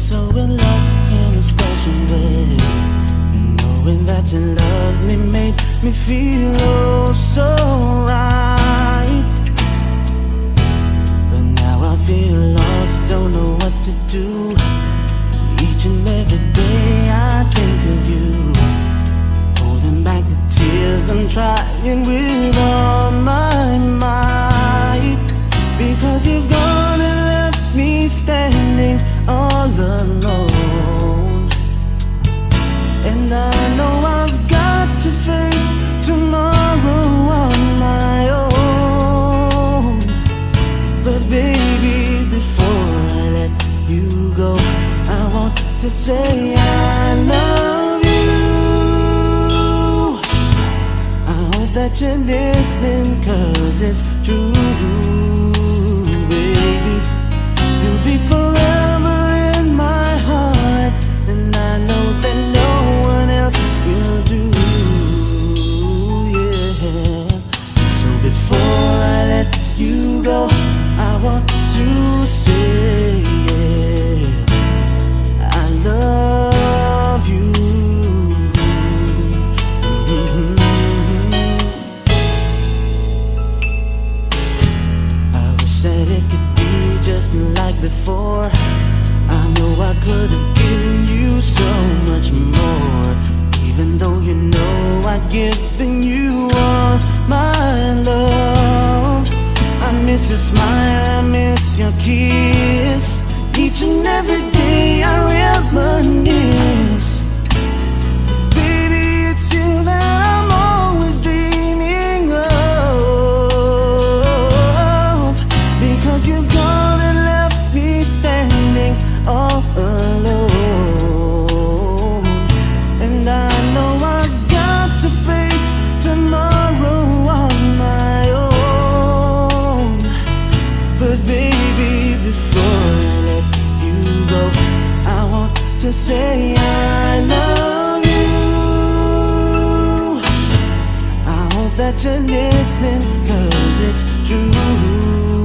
so in love in a special way. And knowing that you love me made me feel oh so right. But now I feel lost, don't know what to do. Each and every day I think of you. Holding back the tears, I'm trying with all my standing all alone. And I know I've got to face tomorrow on my own. But baby, before I let you go, I want to say I love you. I hope that you're listening, cause it's true, just like before. I know I could have given you so much more. Even though you know I've given you all my love. I miss your smile, I miss your kiss. Each and every day I reminisce. All alone. And I know I've got to face tomorrow on my own. But baby, before I let you go, I want to say I love you. I hope that you're listening, cause it's true.